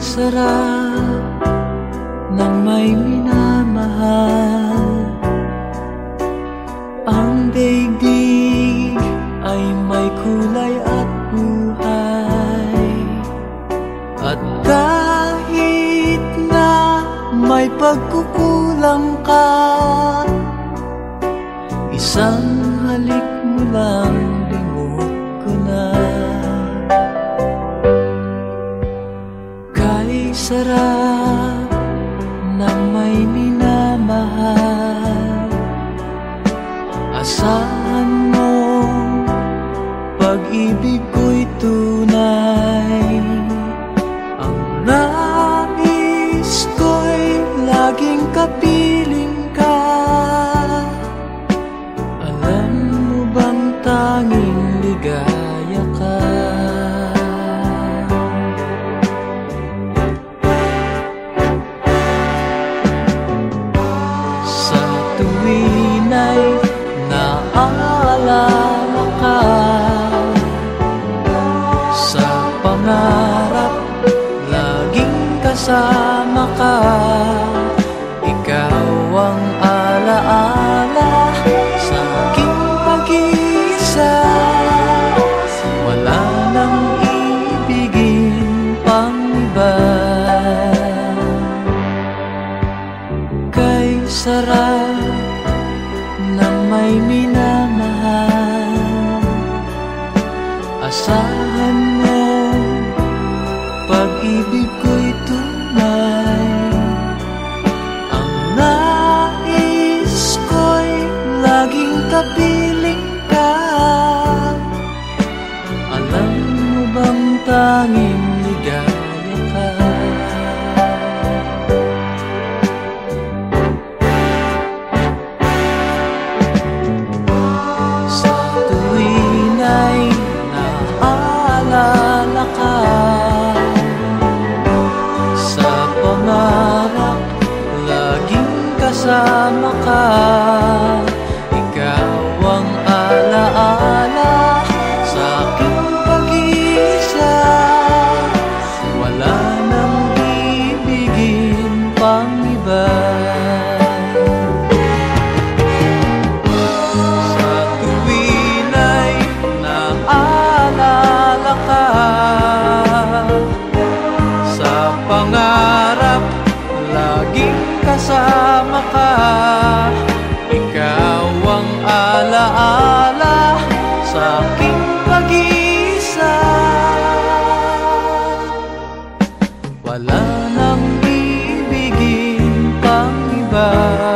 sarap ng may minamahal. Ang daigdig ay may kulay at buhay. At kahit na may pagkukulang ka Isang halik mo lang sarap ng may minamahal. Asahan naaalala ka Sa pangarap laging kasama ka may minamahal. Asahan mo pag-ibig ko'y tunay. Ang nais ko'y laging kapiling ka. Alam mo bang tanging kasama ka lugar.